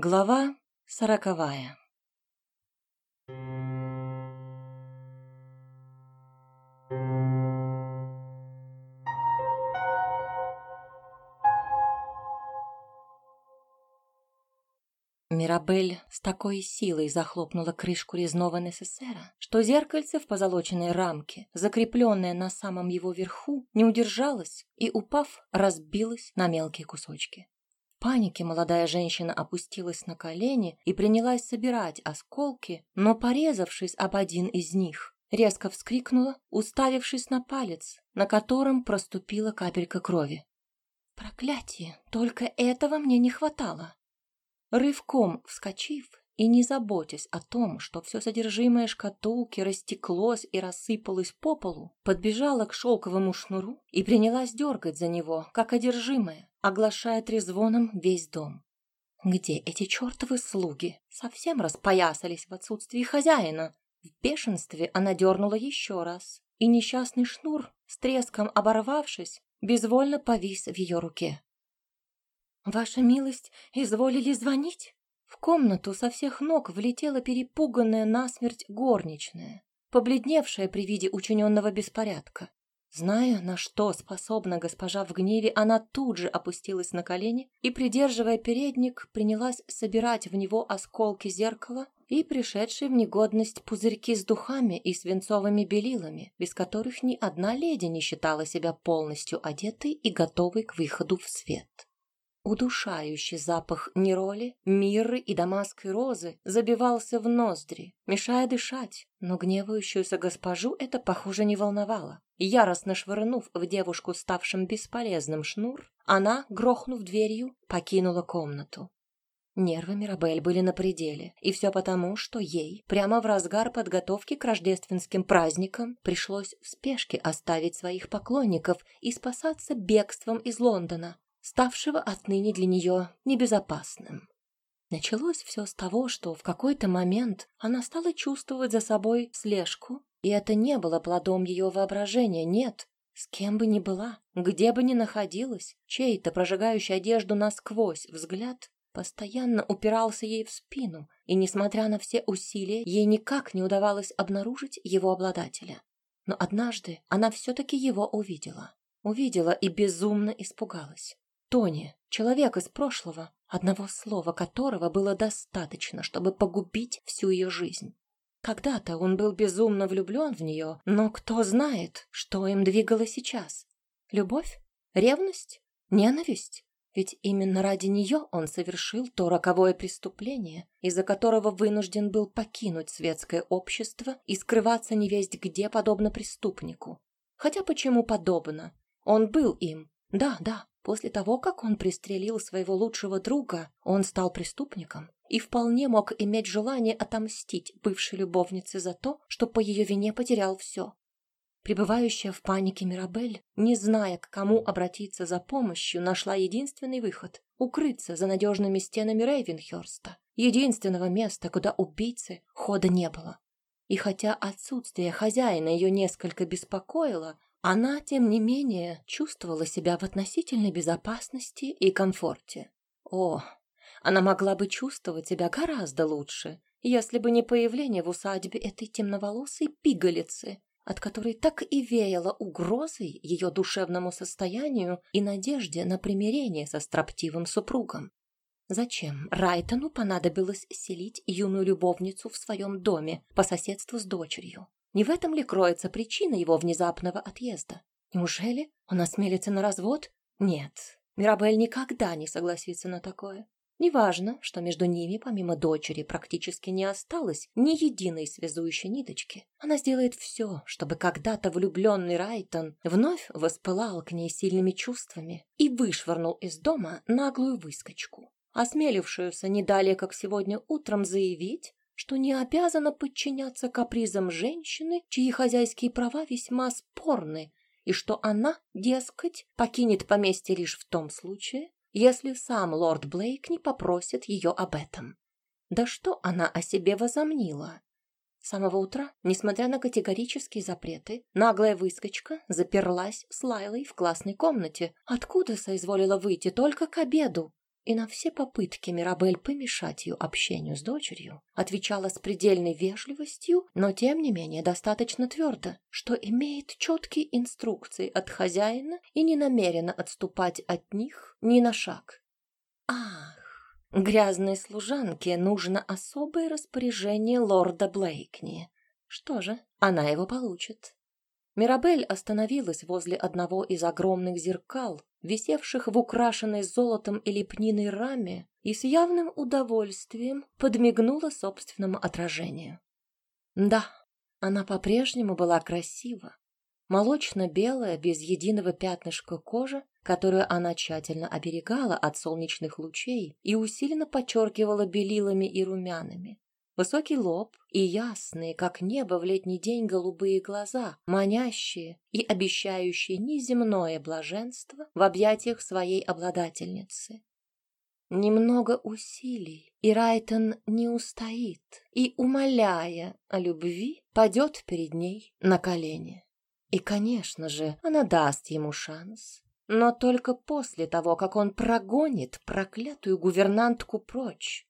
Глава сороковая Мирабель с такой силой захлопнула крышку резного НССРа, что зеркальце в позолоченной рамке, закрепленное на самом его верху, не удержалось и, упав, разбилось на мелкие кусочки. В панике молодая женщина опустилась на колени и принялась собирать осколки, но, порезавшись об один из них, резко вскрикнула, уставившись на палец, на котором проступила капелька крови. «Проклятие! Только этого мне не хватало!» Рывком вскочив и не заботясь о том, что все содержимое шкатулки растеклось и рассыпалось по полу, подбежала к шелковому шнуру и принялась дергать за него, как одержимая, оглашая трезвоном весь дом. Где эти чертовы слуги? Совсем распоясались в отсутствии хозяина. В бешенстве она дернула еще раз, и несчастный шнур, с треском оборвавшись, безвольно повис в ее руке. «Ваша милость, изволили звонить?» В комнату со всех ног влетела перепуганная насмерть горничная, побледневшая при виде учиненного беспорядка. Зная, на что способна госпожа в гневе, она тут же опустилась на колени и, придерживая передник, принялась собирать в него осколки зеркала и пришедшие в негодность пузырьки с духами и свинцовыми белилами, без которых ни одна леди не считала себя полностью одетой и готовой к выходу в свет. Удушающий запах нероли, мирры и дамасской розы забивался в ноздри, мешая дышать, но гневающуюся госпожу это, похоже, не волновало. Яростно швырнув в девушку ставшим бесполезным шнур, она, грохнув дверью, покинула комнату. Нервы Мирабель были на пределе, и все потому, что ей, прямо в разгар подготовки к рождественским праздникам, пришлось в спешке оставить своих поклонников и спасаться бегством из Лондона, ставшего отныне для нее небезопасным. Началось все с того, что в какой-то момент она стала чувствовать за собой слежку, и это не было плодом ее воображения, нет. С кем бы ни была, где бы ни находилась, чей-то прожигающий одежду насквозь взгляд постоянно упирался ей в спину, и, несмотря на все усилия, ей никак не удавалось обнаружить его обладателя. Но однажды она все-таки его увидела. Увидела и безумно испугалась. Тони, человек из прошлого, одного слова которого было достаточно, чтобы погубить всю ее жизнь. Когда-то он был безумно влюблен в нее, но кто знает, что им двигало сейчас? Любовь? Ревность? Ненависть? Ведь именно ради нее он совершил то роковое преступление, из-за которого вынужден был покинуть светское общество и скрываться невесть где, подобно преступнику. Хотя почему подобно? Он был им. Да, да, После того, как он пристрелил своего лучшего друга, он стал преступником и вполне мог иметь желание отомстить бывшей любовнице за то, что по ее вине потерял все. Пребывающая в панике Мирабель, не зная, к кому обратиться за помощью, нашла единственный выход — укрыться за надежными стенами Рейвенхерста, единственного места, куда убийцы хода не было. И хотя отсутствие хозяина ее несколько беспокоило, она, тем не менее, чувствовала себя в относительной безопасности и комфорте. О, она могла бы чувствовать себя гораздо лучше, если бы не появление в усадьбе этой темноволосой пигалицы, от которой так и веяло угрозой ее душевному состоянию и надежде на примирение со строптивым супругом. Зачем Райтону понадобилось селить юную любовницу в своем доме по соседству с дочерью? Не в этом ли кроется причина его внезапного отъезда? Неужели он осмелится на развод? Нет, Мирабель никогда не согласится на такое. Неважно, что между ними, помимо дочери, практически не осталось ни единой связующей ниточки. Она сделает все, чтобы когда-то влюбленный Райтон вновь воспылал к ней сильными чувствами и вышвырнул из дома наглую выскочку, осмелившуюся не далее, как сегодня утром, заявить, что не обязана подчиняться капризам женщины, чьи хозяйские права весьма спорны, и что она, дескать, покинет поместье лишь в том случае, если сам лорд Блейк не попросит ее об этом. Да что она о себе возомнила? С самого утра, несмотря на категорические запреты, наглая выскочка заперлась с Лайлой в классной комнате, откуда соизволила выйти только к обеду. И на все попытки Мирабель помешать ее общению с дочерью отвечала с предельной вежливостью, но тем не менее достаточно твердо, что имеет четкие инструкции от хозяина и не намерена отступать от них ни на шаг. Ах, грязной служанке нужно особое распоряжение лорда Блейкни. Что же, она его получит. Мирабель остановилась возле одного из огромных зеркал, висевших в украшенной золотом и лепниной раме, и с явным удовольствием подмигнула собственному отражению. Да, она по-прежнему была красива. Молочно-белая, без единого пятнышка кожа, которую она тщательно оберегала от солнечных лучей и усиленно подчеркивала белилами и румянами. Высокий лоб и ясные, как небо в летний день, голубые глаза, манящие и обещающие неземное блаженство в объятиях своей обладательницы. Немного усилий, и Райтон не устоит, и, умоляя о любви, падет перед ней на колени. И, конечно же, она даст ему шанс, но только после того, как он прогонит проклятую гувернантку прочь.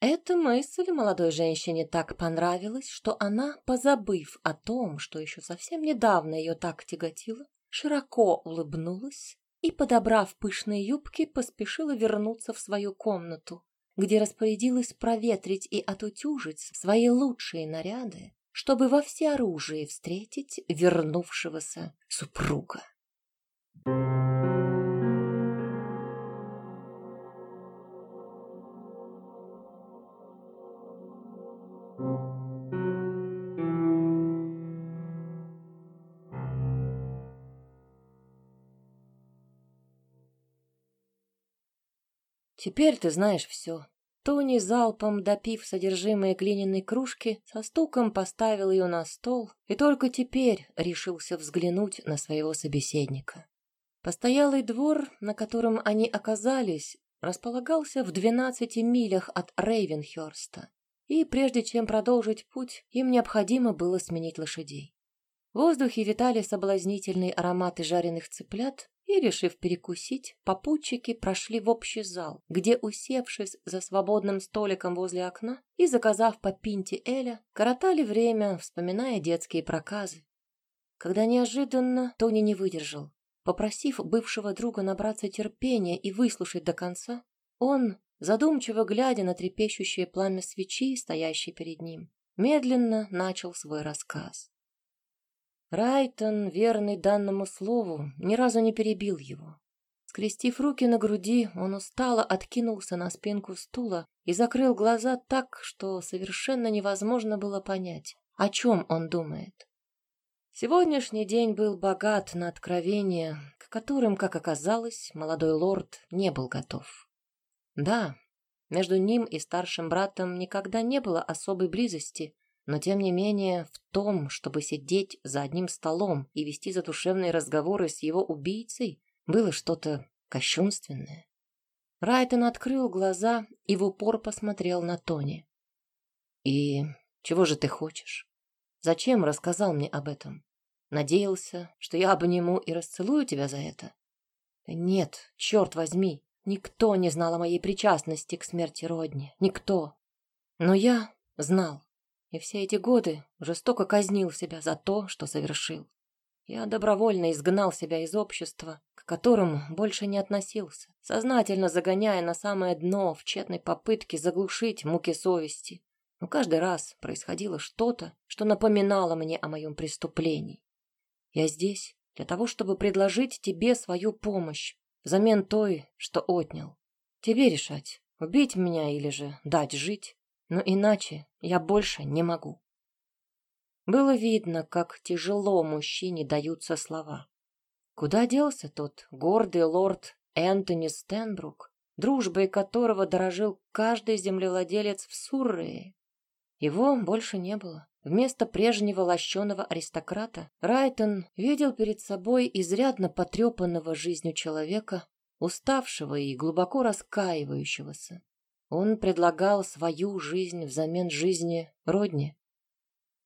Эта мысль молодой женщине так понравилась, что она, позабыв о том, что еще совсем недавно ее так тяготило, широко улыбнулась и, подобрав пышные юбки, поспешила вернуться в свою комнату, где распорядилась проветрить и отутюжить свои лучшие наряды, чтобы во всеоружии встретить вернувшегося супруга. Теперь ты знаешь все. Тони, залпом допив содержимое глиняной кружки, со стуком поставил ее на стол и только теперь решился взглянуть на своего собеседника. Постоялый двор, на котором они оказались, располагался в двенадцати милях от Рейвенхёрста, и прежде чем продолжить путь, им необходимо было сменить лошадей. В воздухе витали соблазнительные ароматы жареных цыплят, и, решив перекусить, попутчики прошли в общий зал, где, усевшись за свободным столиком возле окна и заказав по пинте Эля, коротали время, вспоминая детские проказы. Когда неожиданно Тони не выдержал. Попросив бывшего друга набраться терпения и выслушать до конца, он, задумчиво глядя на трепещущее пламя свечи, стоящей перед ним, медленно начал свой рассказ. Райтон, верный данному слову, ни разу не перебил его. Скрестив руки на груди, он устало откинулся на спинку стула и закрыл глаза так, что совершенно невозможно было понять, о чем он думает. Сегодняшний день был богат на откровения, к которым, как оказалось, молодой лорд не был готов. Да, между ним и старшим братом никогда не было особой близости, но тем не менее в том, чтобы сидеть за одним столом и вести задушевные разговоры с его убийцей, было что-то кощунственное. Райтон открыл глаза и в упор посмотрел на Тони. «И чего же ты хочешь? Зачем рассказал мне об этом? Надеялся, что я обниму и расцелую тебя за это? Нет, черт возьми, никто не знал о моей причастности к смерти Родни, никто. Но я знал и все эти годы жестоко казнил себя за то, что совершил. Я добровольно изгнал себя из общества, к которому больше не относился, сознательно загоняя на самое дно в тщетной попытке заглушить муки совести. Но каждый раз происходило что-то, что напоминало мне о моем преступлении. Я здесь для того, чтобы предложить тебе свою помощь взамен той, что отнял. Тебе решать, убить меня или же дать жить но иначе я больше не могу. Было видно, как тяжело мужчине даются слова. Куда делся тот гордый лорд Энтони Стенбрук, дружбой которого дорожил каждый землевладелец в Суррее? Его больше не было. Вместо прежнего лощеного аристократа Райтон видел перед собой изрядно потрепанного жизнью человека, уставшего и глубоко раскаивающегося. Он предлагал свою жизнь взамен жизни Родни.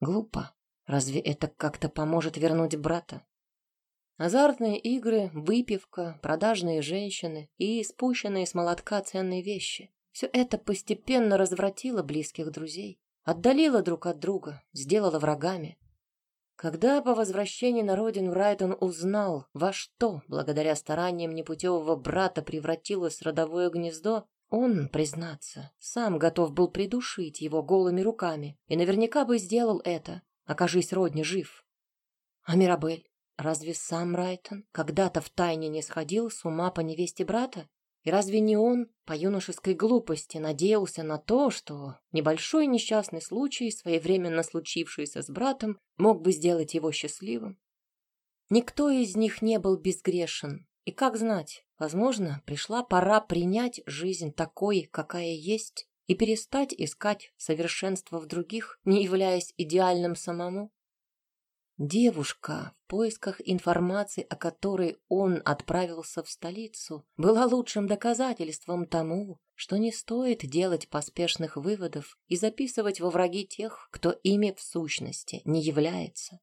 Глупо. Разве это как-то поможет вернуть брата? Азартные игры, выпивка, продажные женщины и спущенные с молотка ценные вещи. Все это постепенно развратило близких друзей, отдалило друг от друга, сделало врагами. Когда по возвращении на родину Райтон узнал, во что, благодаря стараниям непутевого брата, превратилось родовое гнездо, он, признаться, сам готов был придушить его голыми руками и наверняка бы сделал это, окажись Родни жив. А Мирабель? Разве сам Райтон когда-то втайне не сходил с ума по невесте брата? И разве не он, по юношеской глупости, надеялся на то, что небольшой несчастный случай, своевременно случившийся с братом, мог бы сделать его счастливым? Никто из них не был безгрешен, и как знать, возможно, пришла пора принять жизнь такой, какая есть, и перестать искать совершенство в других, не являясь идеальным самому. Девушка, в поисках информации, о которой он отправился в столицу, была лучшим доказательством тому, что не стоит делать поспешных выводов и записывать во враги тех, кто ими в сущности не является.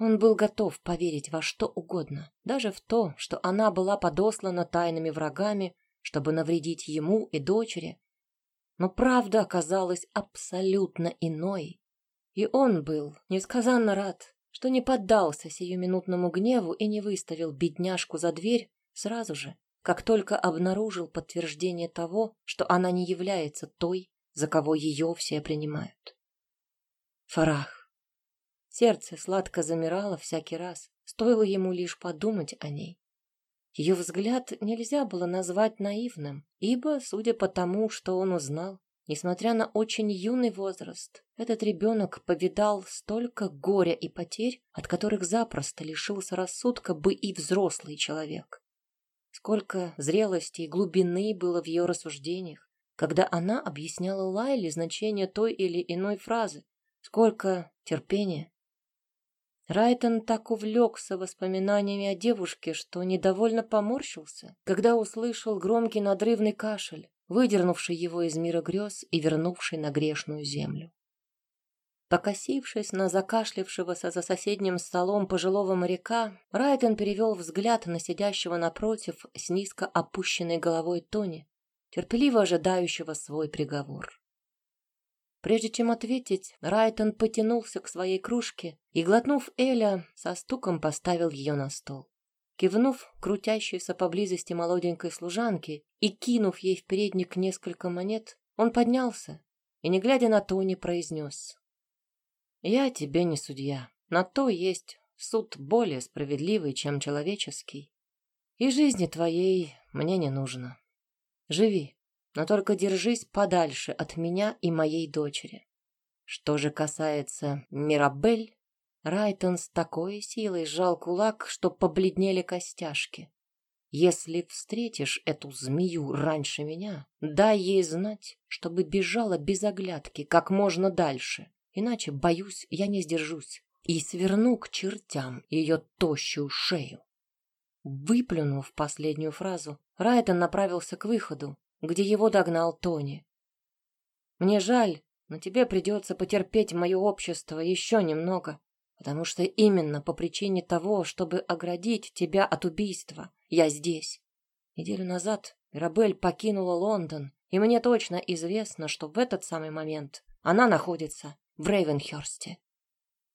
Он был готов поверить во что угодно, даже в то, что она была подослана тайными врагами, чтобы навредить ему и дочери. Но правда оказалась абсолютно иной. И он был несказанно рад, что не поддался сиюминутному гневу и не выставил бедняжку за дверь сразу же, как только обнаружил подтверждение того, что она не является той, за кого ее все принимают. Фарах. Сердце сладко замирало всякий раз, стоило ему лишь подумать о ней. Ее взгляд нельзя было назвать наивным, ибо, судя по тому, что он узнал, Несмотря на очень юный возраст, этот ребенок повидал столько горя и потерь, от которых запросто лишился рассудка бы и взрослый человек. Сколько зрелости и глубины было в ее рассуждениях, когда она объясняла Лайле значение той или иной фразы, сколько терпения. Райтон так увлекся воспоминаниями о девушке, что недовольно поморщился, когда услышал громкий надрывный кашель выдернувший его из мира грез и вернувший на грешную землю. Покосившись на закашлявшегося за соседним столом пожилого моряка, Райтон перевел взгляд на сидящего напротив с низко опущенной головой Тони, терпеливо ожидающего свой приговор. Прежде чем ответить, Райтон потянулся к своей кружке и, глотнув Эля, со стуком поставил ее на стол. Кивнув крутящейся поблизости молоденькой служанке и кинув ей в передник несколько монет, он поднялся и, не глядя на Тони, произнес. «Я тебе не судья. На то есть суд более справедливый, чем человеческий. И жизни твоей мне не нужно. Живи, но только держись подальше от меня и моей дочери. Что же касается Мирабель, Райтон с такой силой сжал кулак, что побледнели костяшки. «Если встретишь эту змею раньше меня, дай ей знать, чтобы бежала без оглядки как можно дальше, иначе, боюсь, я не сдержусь и сверну к чертям ее тощую шею». Выплюнув последнюю фразу, Райтон направился к выходу, где его догнал Тони. «Мне жаль, но тебе придется потерпеть мое общество еще немного потому что именно по причине того, чтобы оградить тебя от убийства, я здесь. Неделю назад Мирабель покинула Лондон, и мне точно известно, что в этот самый момент она находится в Рейвенхёрсте.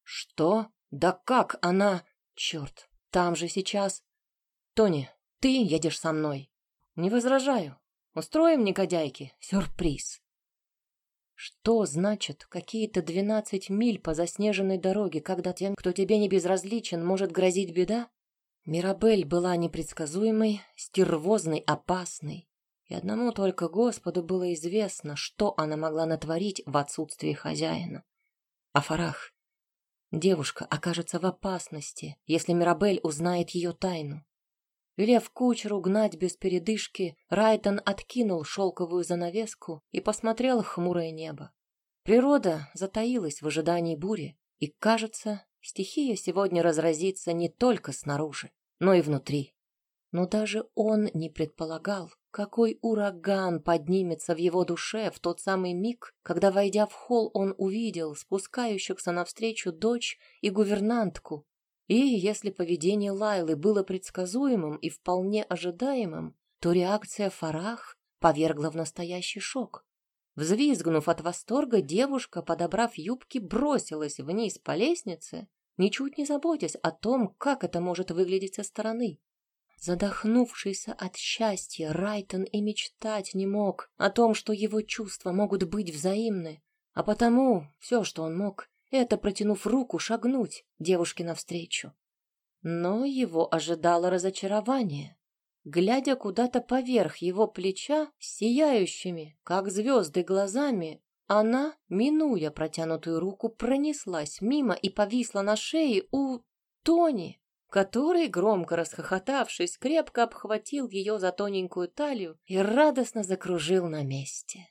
Что? Да как она? Черт, там же сейчас... Тони, ты едешь со мной. Не возражаю. Устроим негодяйки сюрприз. Что значит какие-то двенадцать миль по заснеженной дороге, когда тем, кто тебе не безразличен, может грозить беда? Мирабель была непредсказуемой, стервозной, опасной. И одному только Господу было известно, что она могла натворить в отсутствии хозяина. А Фарах? Девушка окажется в опасности, если Мирабель узнает ее тайну. Велев кучеру гнать без передышки, Райтон откинул шелковую занавеску и посмотрел в хмурое небо. Природа затаилась в ожидании бури, и, кажется, стихия сегодня разразится не только снаружи, но и внутри. Но даже он не предполагал, какой ураган поднимется в его душе в тот самый миг, когда, войдя в холл, он увидел спускающихся навстречу дочь и гувернантку, И если поведение Лайлы было предсказуемым и вполне ожидаемым, то реакция Фарах повергла в настоящий шок. Взвизгнув от восторга, девушка, подобрав юбки, бросилась вниз по лестнице, ничуть не заботясь о том, как это может выглядеть со стороны. Задохнувшийся от счастья, Райтон и мечтать не мог о том, что его чувства могут быть взаимны, а потому все, что он мог, это, протянув руку, шагнуть девушке навстречу. Но его ожидало разочарование. Глядя куда-то поверх его плеча, сияющими, как звезды, глазами, она, минуя протянутую руку, пронеслась мимо и повисла на шее у Тони, который, громко расхохотавшись, крепко обхватил ее за тоненькую талию и радостно закружил на месте.